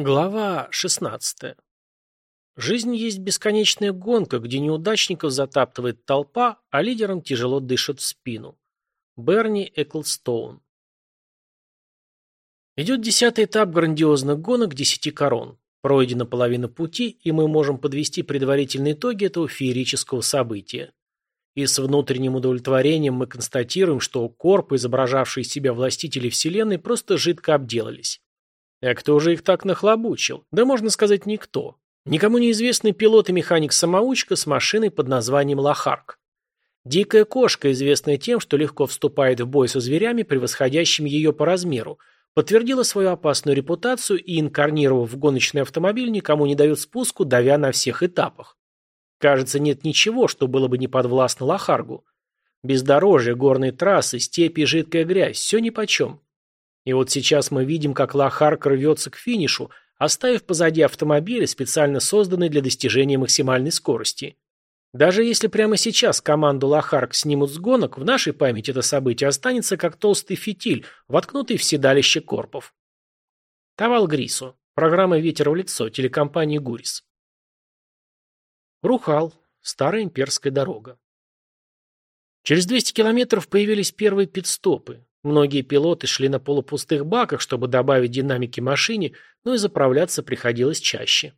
Глава 16. Жизнь есть бесконечная гонка, где неудачников затаптывает толпа, а лидерам тяжело дышат в спину. Берни Эклстоун. Идет десятый этап грандиозных гонок десяти корон. Пройдена половина пути, и мы можем подвести предварительные итоги этого феерического события. И с внутренним удовлетворением мы констатируем, что корпы, изображавшие себя властители Вселенной, просто жидко обделались. А кто же их так нахлобучил? Да можно сказать, никто. Никому неизвестный пилот и механик-самоучка с машиной под названием Лохарк. Дикая кошка, известная тем, что легко вступает в бой со зверями, превосходящими ее по размеру, подтвердила свою опасную репутацию и, инкарнировав в гоночный автомобиль, никому не дает спуску, давя на всех этапах. Кажется, нет ничего, что было бы не подвластно Лохаргу. Бездорожье, горные трассы, степи и жидкая грязь – все нипочем. И вот сейчас мы видим, как Лохарк рвется к финишу, оставив позади автомобили, специально созданные для достижения максимальной скорости. Даже если прямо сейчас команду Лохарк снимут с гонок, в нашей памяти это событие останется как толстый фитиль, воткнутый в седалище корпов. Тавал Грису. Программа «Ветер в лицо», телекомпании «Гурис». Рухал. Старая имперская дорога. Через 200 километров появились первые пидстопы. Многие пилоты шли на полупустых баках, чтобы добавить динамики машине, но и заправляться приходилось чаще.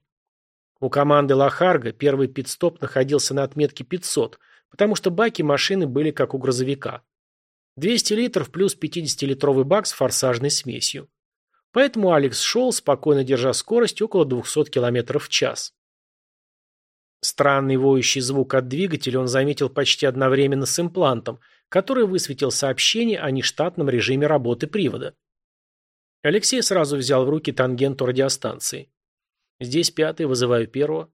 У команды Лохарга первый пит-стоп находился на отметке 500, потому что баки машины были как у грузовика. 200 литров плюс 50-литровый бак с форсажной смесью. Поэтому Алекс шел, спокойно держа скорость около 200 км в час. Странный воющий звук от двигателя он заметил почти одновременно с имплантом, который высветил сообщение о нештатном режиме работы привода. Алексей сразу взял в руки тангенту радиостанции. «Здесь пятый, вызываю первого».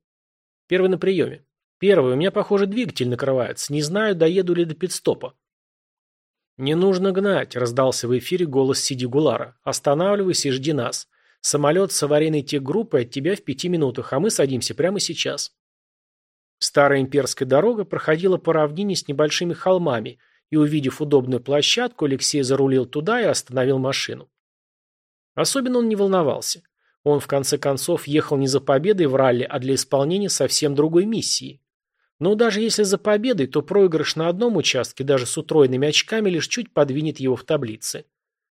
«Первый на приеме». «Первый, у меня, похоже, двигатель накрывается. Не знаю, доеду ли до пидстопа». «Не нужно гнать», — раздался в эфире голос Сиди Гулара. «Останавливайся и жди нас. Самолет с аварийной техгруппой от тебя в пяти минутах, а мы садимся прямо сейчас». Старая имперская дорога проходила по равнине с небольшими холмами, и, увидев удобную площадку, Алексей зарулил туда и остановил машину. Особенно он не волновался. Он, в конце концов, ехал не за победой в ралли, а для исполнения совсем другой миссии. Но даже если за победой, то проигрыш на одном участке, даже с утроенными очками, лишь чуть подвинет его в таблице.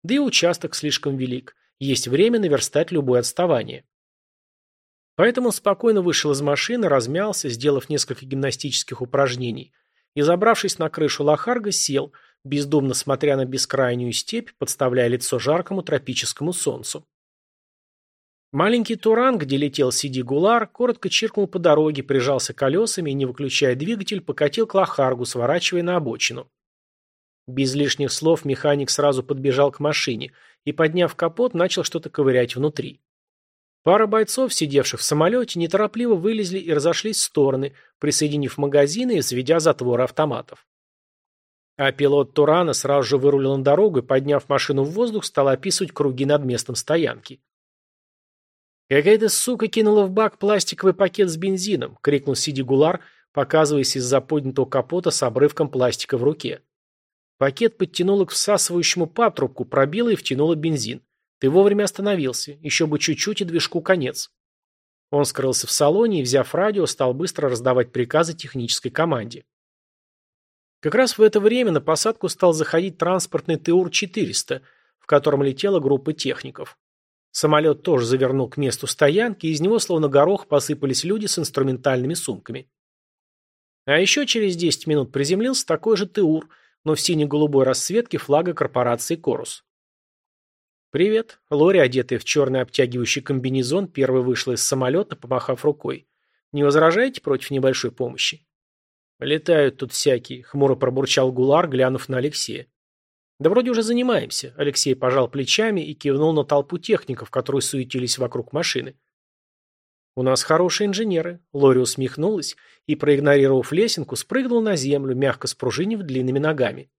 Да и участок слишком велик. Есть время наверстать любое отставание. Поэтому он спокойно вышел из машины, размялся, сделав несколько гимнастических упражнений, и, забравшись на крышу лохарга, сел, бездумно смотря на бескрайнюю степь, подставляя лицо жаркому тропическому солнцу. Маленький Туран, где летел Сиди Гулар, коротко чиркнул по дороге, прижался колесами и, не выключая двигатель, покатил к лохаргу, сворачивая на обочину. Без лишних слов механик сразу подбежал к машине и, подняв капот, начал что-то ковырять внутри. Пара бойцов, сидевших в самолете, неторопливо вылезли и разошлись в стороны, присоединив магазины и взведя затворы автоматов. А пилот Турана сразу же вырулил на дорогу и, подняв машину в воздух, стал описывать круги над местом стоянки. «Какая-то сука кинула в бак пластиковый пакет с бензином!» — крикнул Сиди Гулар, показываясь из-за поднятого капота с обрывком пластика в руке. Пакет подтянуло к всасывающему патрубку, пробило и втянуло бензин. Ты вовремя остановился. Еще бы чуть-чуть и движку конец. Он скрылся в салоне и, взяв радио, стал быстро раздавать приказы технической команде. Как раз в это время на посадку стал заходить транспортный ТУР-400, в котором летела группа техников. Самолет тоже завернул к месту стоянки, и из него словно горох посыпались люди с инструментальными сумками. А еще через 10 минут приземлился такой же ТУР, но в сине-голубой расцветке флага корпорации «Корус». «Привет». Лори, одетая в черный обтягивающий комбинезон, первой вышла из самолета, помахав рукой. «Не возражаете против небольшой помощи?» «Летают тут всякие», — хмуро пробурчал Гулар, глянув на Алексея. «Да вроде уже занимаемся», — Алексей пожал плечами и кивнул на толпу техников, которые суетились вокруг машины. «У нас хорошие инженеры», — Лори усмехнулась и, проигнорировав лесенку, спрыгнул на землю, мягко спружинив длинными ногами.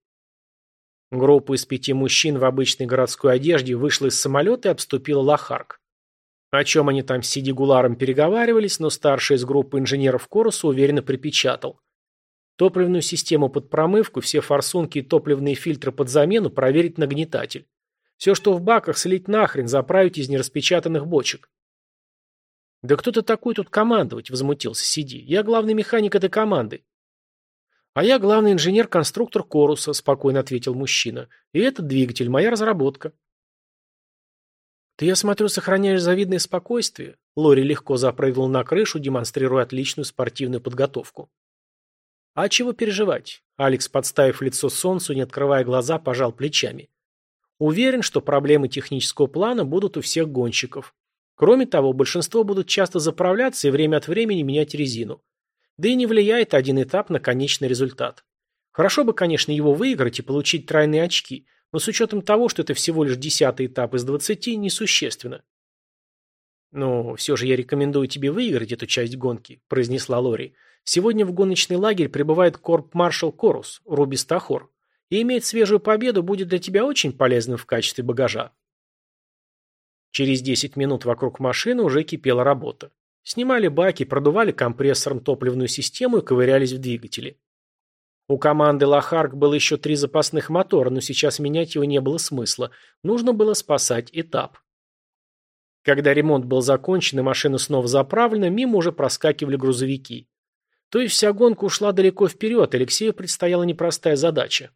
Группа из пяти мужчин в обычной городской одежде вышла из самолета и обступила Лохарк. О чем они там с Сидигуларом переговаривались, но старший из группы инженеров Коруса уверенно припечатал. Топливную систему под промывку, все форсунки и топливные фильтры под замену проверить нагнетатель. Все, что в баках, слить нахрен, заправить из нераспечатанных бочек. «Да кто ты такой тут командовать?» – возмутился Сиди. «Я главный механик этой команды». «А я главный инженер-конструктор Коруса», – спокойно ответил мужчина. «И этот двигатель – моя разработка». «Ты, я смотрю, сохраняешь завидное спокойствие». Лори легко запрыгнул на крышу, демонстрируя отличную спортивную подготовку. «А чего переживать?» Алекс, подставив лицо солнцу, не открывая глаза, пожал плечами. «Уверен, что проблемы технического плана будут у всех гонщиков. Кроме того, большинство будут часто заправляться и время от времени менять резину. Да и не влияет один этап на конечный результат. Хорошо бы, конечно, его выиграть и получить тройные очки, но с учетом того, что это всего лишь десятый этап из двадцати, несущественно. «Но все же я рекомендую тебе выиграть эту часть гонки», – произнесла Лори. «Сегодня в гоночный лагерь прибывает корп-маршал Корус, Руби Стахор, и иметь свежую победу будет для тебя очень полезным в качестве багажа». Через 10 минут вокруг машины уже кипела работа. Снимали баки, продували компрессором топливную систему и ковырялись в двигателе. У команды Лохарк было еще три запасных мотора, но сейчас менять его не было смысла. Нужно было спасать этап. Когда ремонт был закончен и машина снова заправлена, мимо уже проскакивали грузовики. То есть вся гонка ушла далеко вперед, Алексею предстояла непростая задача.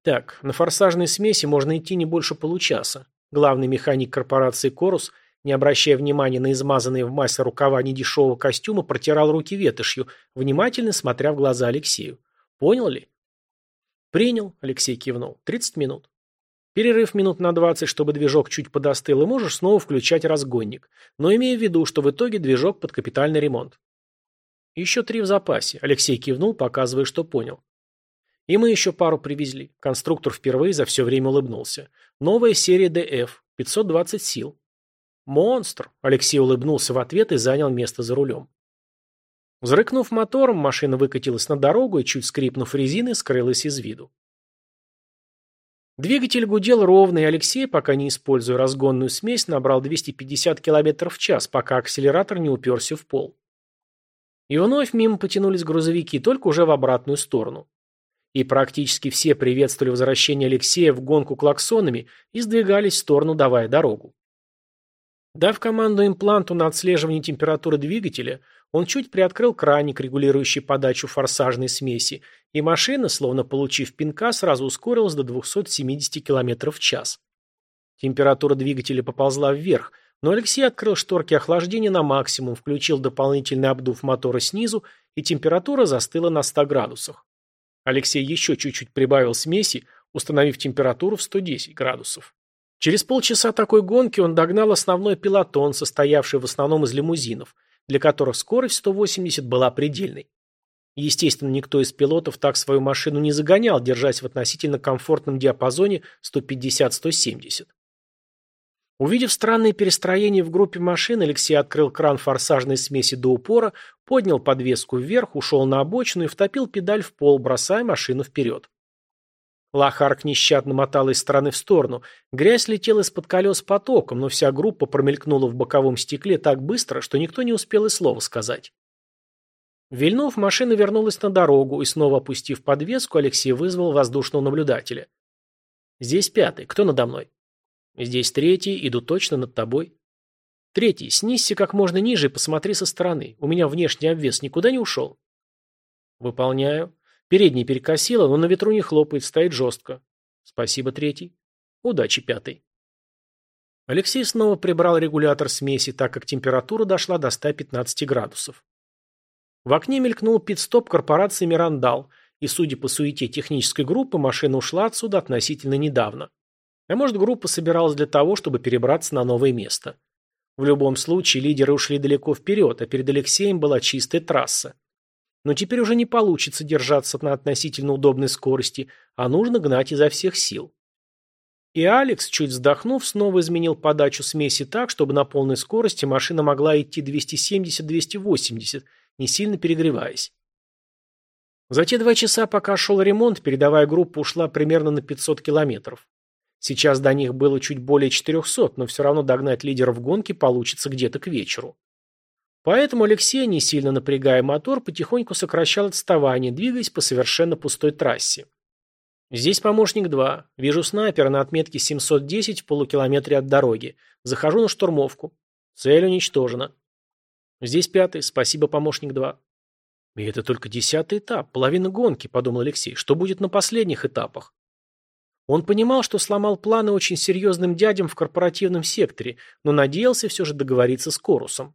Так, на форсажной смеси можно идти не больше получаса. Главный механик корпорации «Корус», не обращая внимания на измазанные в массе рукава недешевого костюма, протирал руки ветошью, внимательно смотря в глаза Алексею. «Понял ли?» «Принял», — Алексей кивнул. «Тридцать минут». Перерыв минут на двадцать, чтобы движок чуть подостыл, и можешь снова включать разгонник. Но имея в виду, что в итоге движок под капитальный ремонт. Еще три в запасе. Алексей кивнул, показывая, что понял. И мы еще пару привезли. Конструктор впервые за все время улыбнулся. Новая серия DF. 520 сил. Монстр! Алексей улыбнулся в ответ и занял место за рулем. Взрыкнув мотором, машина выкатилась на дорогу и, чуть скрипнув резиной, скрылась из виду. Двигатель гудел ровно, и Алексей, пока не используя разгонную смесь, набрал 250 км в час, пока акселератор не уперся в пол. И вновь мимо потянулись грузовики, только уже в обратную сторону и практически все приветствовали возвращение Алексея в гонку клаксонами и сдвигались в сторону, давая дорогу. Дав команду импланту на отслеживание температуры двигателя, он чуть приоткрыл краник, регулирующий подачу форсажной смеси, и машина, словно получив пинка, сразу ускорилась до 270 км в час. Температура двигателя поползла вверх, но Алексей открыл шторки охлаждения на максимум, включил дополнительный обдув мотора снизу, и температура застыла на 100 градусах. Алексей еще чуть-чуть прибавил смеси, установив температуру в 110 градусов. Через полчаса такой гонки он догнал основной пилотон, состоявший в основном из лимузинов, для которых скорость 180 была предельной. Естественно, никто из пилотов так свою машину не загонял, держась в относительно комфортном диапазоне 150-170. Увидев странные перестроения в группе машин, Алексей открыл кран форсажной смеси до упора, поднял подвеску вверх, ушел на обочину и втопил педаль в пол, бросая машину вперед. Лохарк нещадно мотал из стороны в сторону. Грязь летела из-под колес потоком, но вся группа промелькнула в боковом стекле так быстро, что никто не успел и слова сказать. Вильнув, машина вернулась на дорогу, и снова опустив подвеску, Алексей вызвал воздушного наблюдателя. «Здесь пятый. Кто надо мной?» Здесь третий, иду точно над тобой. Третий, снизься как можно ниже и посмотри со стороны. У меня внешний обвес никуда не ушел. Выполняю. Передний перекосило, но на ветру не хлопает, стоит жестко. Спасибо, третий. Удачи, пятый. Алексей снова прибрал регулятор смеси, так как температура дошла до 115 градусов. В окне мелькнул пит-стоп корпорации «Мирандал», и, судя по суете технической группы, машина ушла отсюда относительно недавно. А может, группа собиралась для того, чтобы перебраться на новое место. В любом случае, лидеры ушли далеко вперед, а перед Алексеем была чистая трасса. Но теперь уже не получится держаться на относительно удобной скорости, а нужно гнать изо всех сил. И Алекс, чуть вздохнув, снова изменил подачу смеси так, чтобы на полной скорости машина могла идти 270-280, не сильно перегреваясь. За те два часа, пока шел ремонт, передовая группа ушла примерно на 500 километров. Сейчас до них было чуть более 400, но все равно догнать лидеров гонки получится где-то к вечеру. Поэтому Алексей, не сильно напрягая мотор, потихоньку сокращал отставание, двигаясь по совершенно пустой трассе. Здесь помощник 2. Вижу снайпера на отметке 710 в полукилометре от дороги. Захожу на штурмовку. Цель уничтожена. Здесь пятый. Спасибо, помощник два. И это только десятый этап, половина гонки, подумал Алексей. Что будет на последних этапах? Он понимал, что сломал планы очень серьезным дядям в корпоративном секторе, но надеялся все же договориться с Корусом.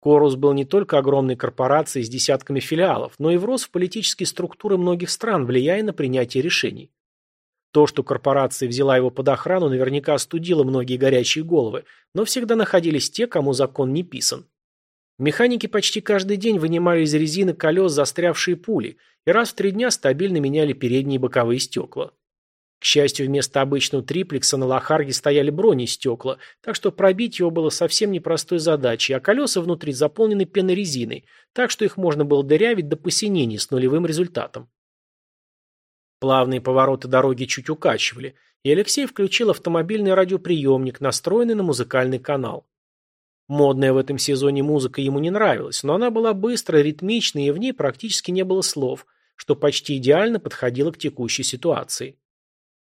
Корус был не только огромной корпорацией с десятками филиалов, но и врос в политические структуры многих стран, влияя на принятие решений. То, что корпорация взяла его под охрану, наверняка остудило многие горячие головы, но всегда находились те, кому закон не писан. Механики почти каждый день вынимали из резины колес застрявшие пули и раз в три дня стабильно меняли передние и боковые стекла. К счастью, вместо обычного триплекса на Лохарге стояли бронестекла, так что пробить его было совсем непростой задачей, а колеса внутри заполнены пенорезиной, так что их можно было дырявить до посинений с нулевым результатом. Плавные повороты дороги чуть укачивали, и Алексей включил автомобильный радиоприемник, настроенный на музыкальный канал. Модная в этом сезоне музыка ему не нравилась, но она была быстрой, ритмичной, и в ней практически не было слов, что почти идеально подходило к текущей ситуации.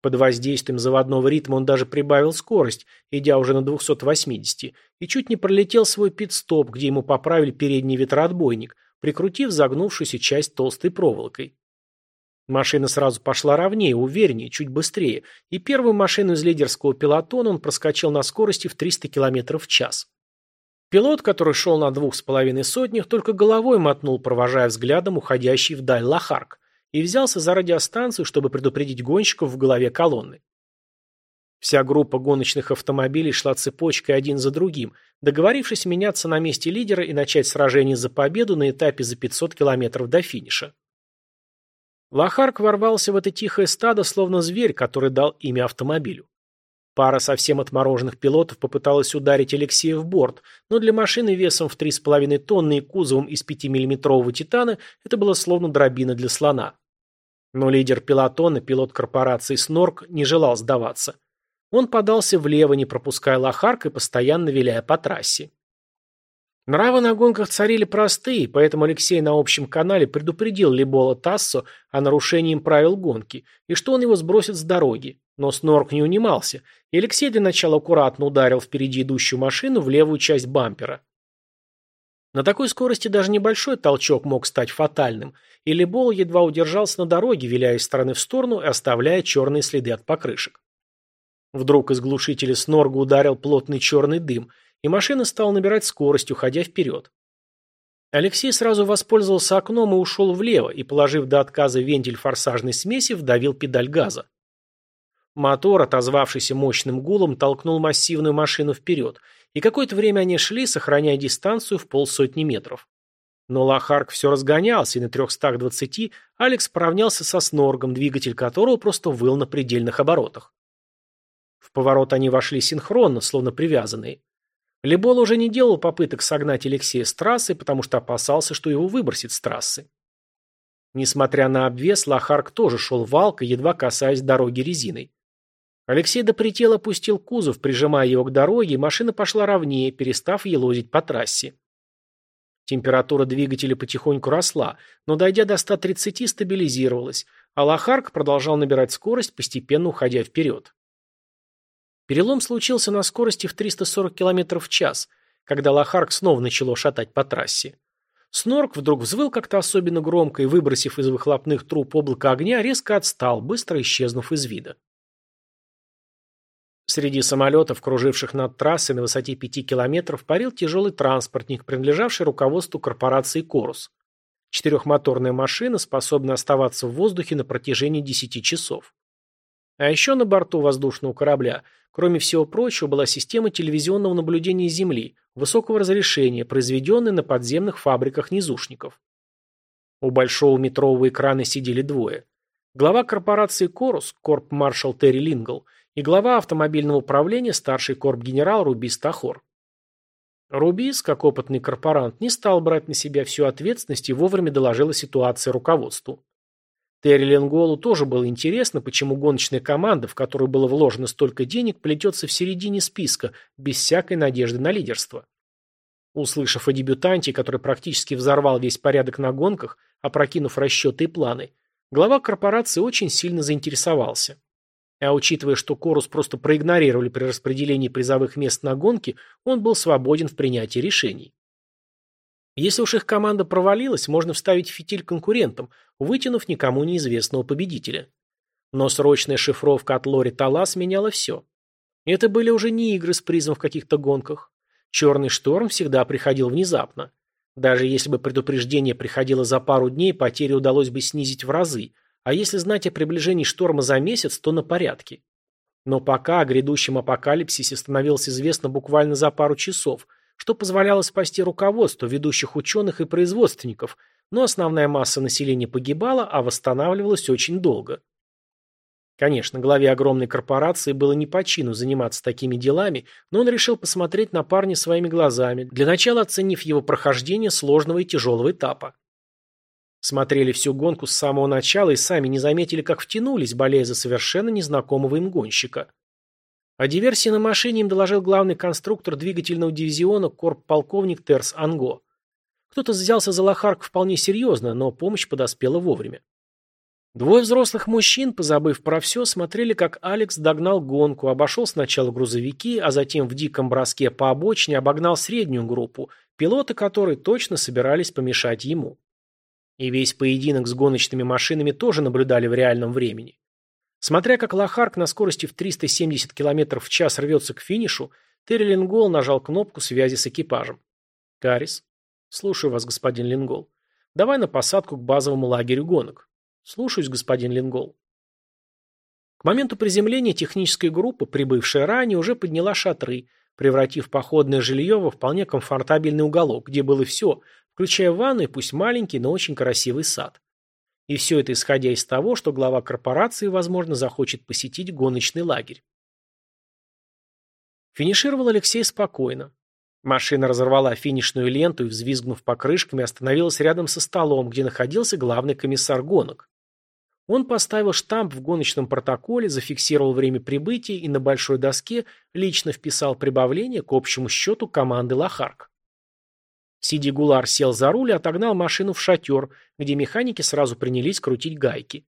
Под воздействием заводного ритма он даже прибавил скорость, идя уже на 280, и чуть не пролетел свой пит-стоп, где ему поправили передний ветроотбойник, прикрутив загнувшуюся часть толстой проволокой. Машина сразу пошла ровнее, увереннее, чуть быстрее, и первую машину из лидерского пилотона он проскочил на скорости в 300 км в час. Пилот, который шел на двух с половиной сотнях, только головой мотнул, провожая взглядом уходящий вдаль Лохарк и взялся за радиостанцию, чтобы предупредить гонщиков в голове колонны. Вся группа гоночных автомобилей шла цепочкой один за другим, договорившись меняться на месте лидера и начать сражение за победу на этапе за 500 километров до финиша. Лохарк ворвался в это тихое стадо, словно зверь, который дал имя автомобилю. Пара совсем отмороженных пилотов попыталась ударить Алексея в борт, но для машины весом в 3,5 тонны и кузовом из 5-миллиметрового титана это было словно дробина для слона. Но лидер пилотона, пилот корпорации «Снорк», не желал сдаваться. Он подался влево, не пропуская лохарк и постоянно виляя по трассе. Нравы на гонках царили простые, поэтому Алексей на общем канале предупредил Либола Тассо о нарушении правил гонки и что он его сбросит с дороги. Но Снорк не унимался, и Алексей для начала аккуратно ударил впереди идущую машину в левую часть бампера. На такой скорости даже небольшой толчок мог стать фатальным, и Лебол едва удержался на дороге, виляя из стороны в сторону и оставляя черные следы от покрышек. Вдруг из глушителя снорга ударил плотный черный дым, и машина стала набирать скорость, уходя вперед. Алексей сразу воспользовался окном и ушел влево, и, положив до отказа вентиль форсажной смеси, вдавил педаль газа. Мотор, отозвавшийся мощным гулом, толкнул массивную машину вперед, и какое-то время они шли, сохраняя дистанцию в полсотни метров. Но Лохарк все разгонялся, и на 320 Алекс поравнялся со Сноргом, двигатель которого просто выл на предельных оборотах. В поворот они вошли синхронно, словно привязанные. Лебол уже не делал попыток согнать Алексея с трассы, потому что опасался, что его выбросит с трассы. Несмотря на обвес, Лохарк тоже шел валкой, едва касаясь дороги резиной. Алексей до предела опустил кузов, прижимая его к дороге, и машина пошла ровнее, перестав елозить по трассе. Температура двигателя потихоньку росла, но, дойдя до 130, стабилизировалась, а Лохарк продолжал набирать скорость, постепенно уходя вперед. Перелом случился на скорости в 340 км в час, когда Лохарк снова начало шатать по трассе. Снорк вдруг взвыл как-то особенно громко и, выбросив из выхлопных труб облако огня, резко отстал, быстро исчезнув из вида. Среди самолетов, круживших над трассой на высоте 5 километров, парил тяжелый транспортник, принадлежавший руководству корпорации «Корус». Четырехмоторная машина, способная оставаться в воздухе на протяжении 10 часов. А еще на борту воздушного корабля, кроме всего прочего, была система телевизионного наблюдения Земли высокого разрешения, произведенная на подземных фабриках низушников. У большого метрового экрана сидели двое. Глава корпорации «Корус», корп-маршал Терри Лингл, и глава автомобильного управления старший корп-генерал Рубис Тахор. Рубис, как опытный корпорант, не стал брать на себя всю ответственность и вовремя доложил о ситуации руководству. Терри Ленголу тоже было интересно, почему гоночная команда, в которую было вложено столько денег, плетется в середине списка, без всякой надежды на лидерство. Услышав о дебютанте, который практически взорвал весь порядок на гонках, опрокинув расчеты и планы, глава корпорации очень сильно заинтересовался. А учитывая, что Корус просто проигнорировали при распределении призовых мест на гонке, он был свободен в принятии решений. Если уж их команда провалилась, можно вставить фитиль конкурентам, вытянув никому неизвестного победителя. Но срочная шифровка от Лори Талас меняла все. Это были уже не игры с призом в каких-то гонках. Черный шторм всегда приходил внезапно. Даже если бы предупреждение приходило за пару дней, потери удалось бы снизить в разы, а если знать о приближении шторма за месяц, то на порядке. Но пока о грядущем апокалипсисе становилось известно буквально за пару часов, что позволяло спасти руководство, ведущих ученых и производственников, но основная масса населения погибала, а восстанавливалась очень долго. Конечно, главе огромной корпорации было не по чину заниматься такими делами, но он решил посмотреть на парня своими глазами, для начала оценив его прохождение сложного и тяжелого этапа. Смотрели всю гонку с самого начала и сами не заметили, как втянулись, болея за совершенно незнакомого им гонщика. О диверсии на машине им доложил главный конструктор двигательного дивизиона корп-полковник Терс Анго. Кто-то взялся за лохарку вполне серьезно, но помощь подоспела вовремя. Двое взрослых мужчин, позабыв про все, смотрели, как Алекс догнал гонку, обошел сначала грузовики, а затем в диком броске по обочине обогнал среднюю группу, пилоты которой точно собирались помешать ему. И весь поединок с гоночными машинами тоже наблюдали в реальном времени. Смотря как Лохарк на скорости в 370 км в час рвется к финишу, Терри Лингол нажал кнопку связи с экипажем. «Карис?» «Слушаю вас, господин Лингол. Давай на посадку к базовому лагерю гонок». Слушаюсь, господин Лингол. К моменту приземления техническая группа, прибывшая ранее, уже подняла шатры, превратив походное жилье во вполне комфортабельный уголок, где было все, включая ванну и пусть маленький, но очень красивый сад. И все это исходя из того, что глава корпорации, возможно, захочет посетить гоночный лагерь. Финишировал Алексей спокойно. Машина разорвала финишную ленту и, взвизгнув покрышками, остановилась рядом со столом, где находился главный комиссар гонок. Он поставил штамп в гоночном протоколе, зафиксировал время прибытия и на большой доске лично вписал прибавление к общему счету команды «Лохарк». Сиди Гулар сел за руль и отогнал машину в шатер, где механики сразу принялись крутить гайки.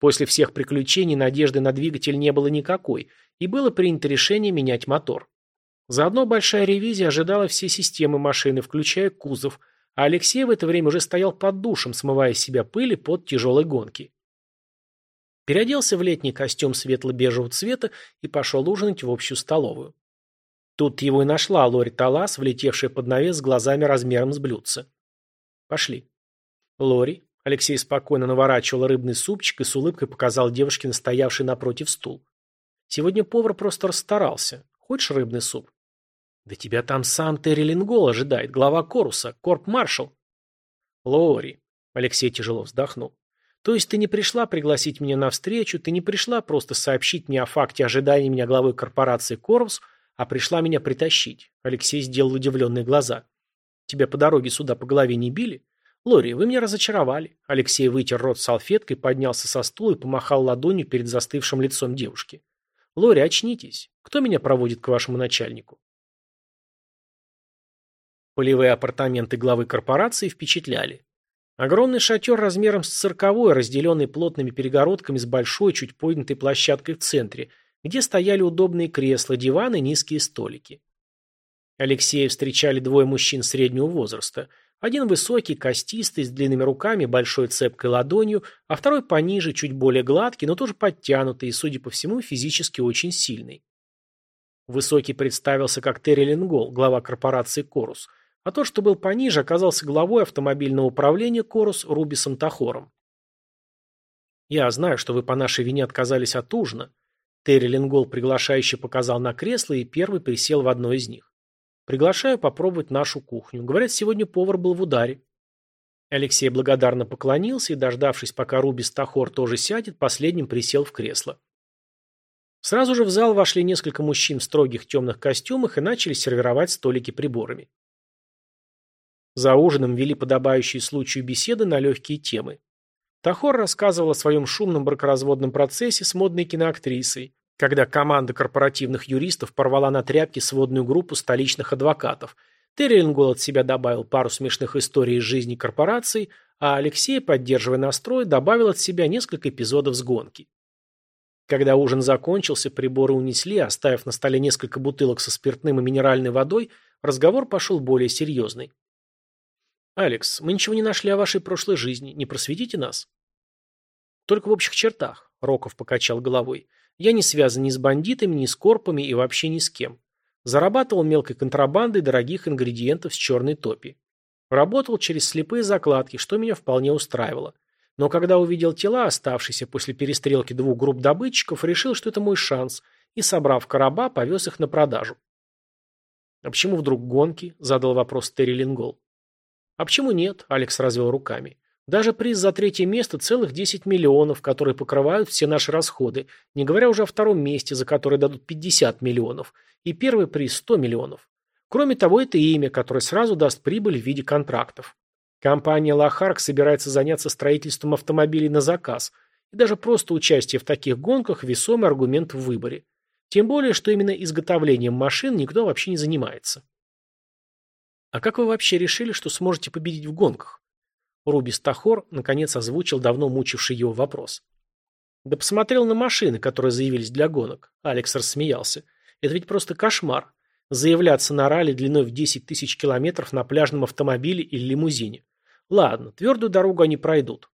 После всех приключений надежды на двигатель не было никакой, и было принято решение менять мотор. Заодно большая ревизия ожидала все системы машины, включая кузов, а Алексей в это время уже стоял под душем, смывая с себя пыли под тяжелой гонки. Переоделся в летний костюм светло-бежевого цвета и пошел ужинать в общую столовую. Тут его и нашла Лори Талас, влетевшая под навес с глазами размером с блюдце. «Пошли». «Лори». Алексей спокойно наворачивал рыбный супчик и с улыбкой показал девушке настоявший напротив стул. «Сегодня повар просто расстарался. Хочешь рыбный суп?» «Да тебя там сам Терри Лингол ожидает, глава Коруса, корп-маршал». «Лори». Алексей тяжело вздохнул. То есть ты не пришла пригласить меня на встречу, ты не пришла просто сообщить мне о факте ожидания меня главой корпорации Корвус, а пришла меня притащить. Алексей сделал удивленные глаза. Тебя по дороге сюда по голове не били? Лори, вы меня разочаровали. Алексей вытер рот салфеткой, поднялся со стула и помахал ладонью перед застывшим лицом девушки. Лори, очнитесь. Кто меня проводит к вашему начальнику? Полевые апартаменты главы корпорации впечатляли. Огромный шатер размером с цирковой, разделенный плотными перегородками с большой, чуть поднятой площадкой в центре, где стояли удобные кресла, диваны низкие столики. Алексея встречали двое мужчин среднего возраста. Один высокий, костистый, с длинными руками, большой цепкой ладонью, а второй пониже, чуть более гладкий, но тоже подтянутый и, судя по всему, физически очень сильный. Высокий представился как Терри Ленгол, глава корпорации «Корус», а тот, что был пониже, оказался главой автомобильного управления Корус Рубисом Тахором. «Я знаю, что вы по нашей вине отказались от ужина». Терри Ленгол приглашающе показал на кресло и первый присел в одно из них. «Приглашаю попробовать нашу кухню. Говорят, сегодня повар был в ударе». Алексей благодарно поклонился и, дождавшись, пока Рубис Тахор тоже сядет, последним присел в кресло. Сразу же в зал вошли несколько мужчин в строгих темных костюмах и начали сервировать столики приборами. За ужином вели подобающие случаю беседы на легкие темы. Тахор рассказывал о своем шумном бракоразводном процессе с модной киноактрисой, когда команда корпоративных юристов порвала на тряпки сводную группу столичных адвокатов. Террингол от себя добавил пару смешных историй из жизни корпорации, а Алексей, поддерживая настрой, добавил от себя несколько эпизодов с гонки. Когда ужин закончился, приборы унесли, оставив на столе несколько бутылок со спиртным и минеральной водой, разговор пошел более серьезный. «Алекс, мы ничего не нашли о вашей прошлой жизни. Не просветите нас?» «Только в общих чертах», — Роков покачал головой. «Я не связан ни с бандитами, ни с корпами и вообще ни с кем. Зарабатывал мелкой контрабандой дорогих ингредиентов с черной топи. Работал через слепые закладки, что меня вполне устраивало. Но когда увидел тела, оставшиеся после перестрелки двух групп добытчиков, решил, что это мой шанс, и, собрав короба, повез их на продажу. «А почему вдруг гонки?» – задал вопрос Терри Лингол. «А почему нет?» – Алекс развел руками. «Даже приз за третье место целых 10 миллионов, которые покрывают все наши расходы, не говоря уже о втором месте, за которое дадут 50 миллионов, и первый приз 100 миллионов. Кроме того, это имя, которое сразу даст прибыль в виде контрактов. Компания «Лохарк» собирается заняться строительством автомобилей на заказ, и даже просто участие в таких гонках – весомый аргумент в выборе. Тем более, что именно изготовлением машин никто вообще не занимается. А как вы вообще решили, что сможете победить в гонках? Руби Стахор наконец озвучил давно мучивший его вопрос. Да посмотрел на машины, которые заявились для гонок. Алекс рассмеялся. Это ведь просто кошмар. Заявляться на ралли длиной в 10 тысяч километров на пляжном автомобиле или лимузине. Ладно, твердую дорогу они пройдут.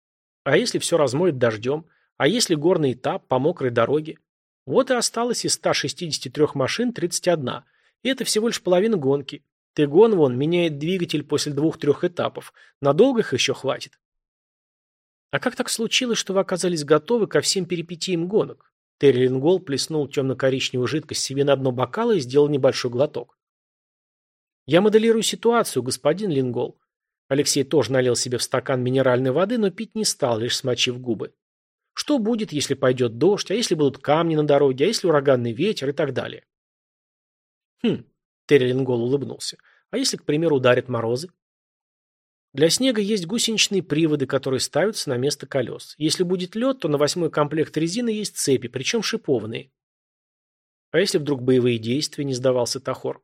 А если все размоет дождем? А если горный этап по мокрой дороге? Вот и осталось из 163 машин 31. И это всего лишь половина гонки. Тегон вон меняет двигатель после двух-трех этапов. Надолго их еще хватит. А как так случилось, что вы оказались готовы ко всем перипетиям гонок? Терри плеснул темно-коричневую жидкость себе на дно бокала и сделал небольшой глоток. Я моделирую ситуацию, господин Лингол. Алексей тоже налил себе в стакан минеральной воды, но пить не стал, лишь смочив губы. Что будет, если пойдет дождь, а если будут камни на дороге, а если ураганный ветер и так далее? Хм, Террилингол улыбнулся. А если, к примеру, ударят морозы? Для снега есть гусеничные приводы, которые ставятся на место колес. Если будет лед, то на восьмой комплект резины есть цепи, причем шипованные. А если вдруг боевые действия, не сдавался Тахор?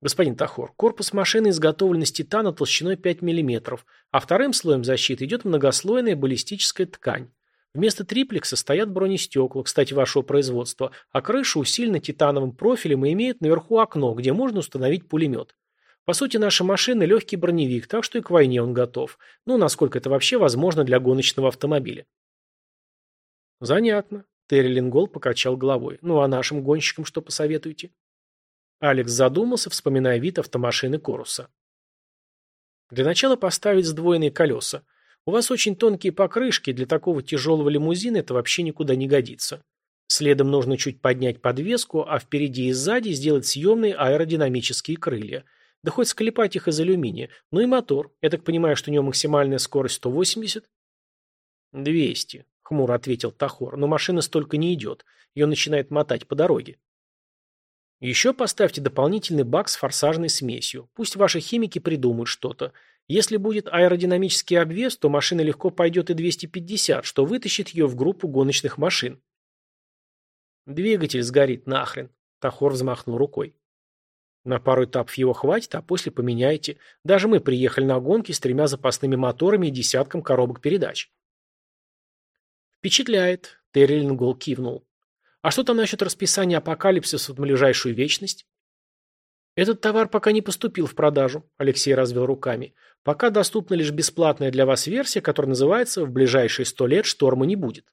Господин Тахор, корпус машины изготовлен из титана толщиной 5 мм, а вторым слоем защиты идет многослойная баллистическая ткань. Вместо триплекса стоят бронестекла, кстати, вашего производства, а крыша усилена титановым профилем и имеет наверху окно, где можно установить пулемет. По сути, наша машина – легкий броневик, так что и к войне он готов. Ну, насколько это вообще возможно для гоночного автомобиля. Занятно. Терри Лингол покачал головой. Ну, а нашим гонщикам что посоветуете? Алекс задумался, вспоминая вид автомашины Коруса. Для начала поставить сдвоенные колеса. У вас очень тонкие покрышки, для такого тяжелого лимузина это вообще никуда не годится. Следом нужно чуть поднять подвеску, а впереди и сзади сделать съемные аэродинамические крылья. Да хоть склепать их из алюминия. Ну и мотор. Я так понимаю, что у него максимальная скорость 180? 200, хмуро ответил Тахор. Но машина столько не идет. Ее начинает мотать по дороге. Еще поставьте дополнительный бак с форсажной смесью. Пусть ваши химики придумают что-то. Если будет аэродинамический обвес, то машина легко пойдет и 250, что вытащит ее в группу гоночных машин. Двигатель сгорит нахрен. Тахор взмахнул рукой. На пару этапов его хватит, а после поменяйте. Даже мы приехали на гонки с тремя запасными моторами и десятком коробок передач. Впечатляет. Терри Лингол кивнул. А что там насчет расписания апокалипсиса в ближайшую вечность? Этот товар пока не поступил в продажу, Алексей развел руками. Пока доступна лишь бесплатная для вас версия, которая называется «В ближайшие сто лет шторма не будет».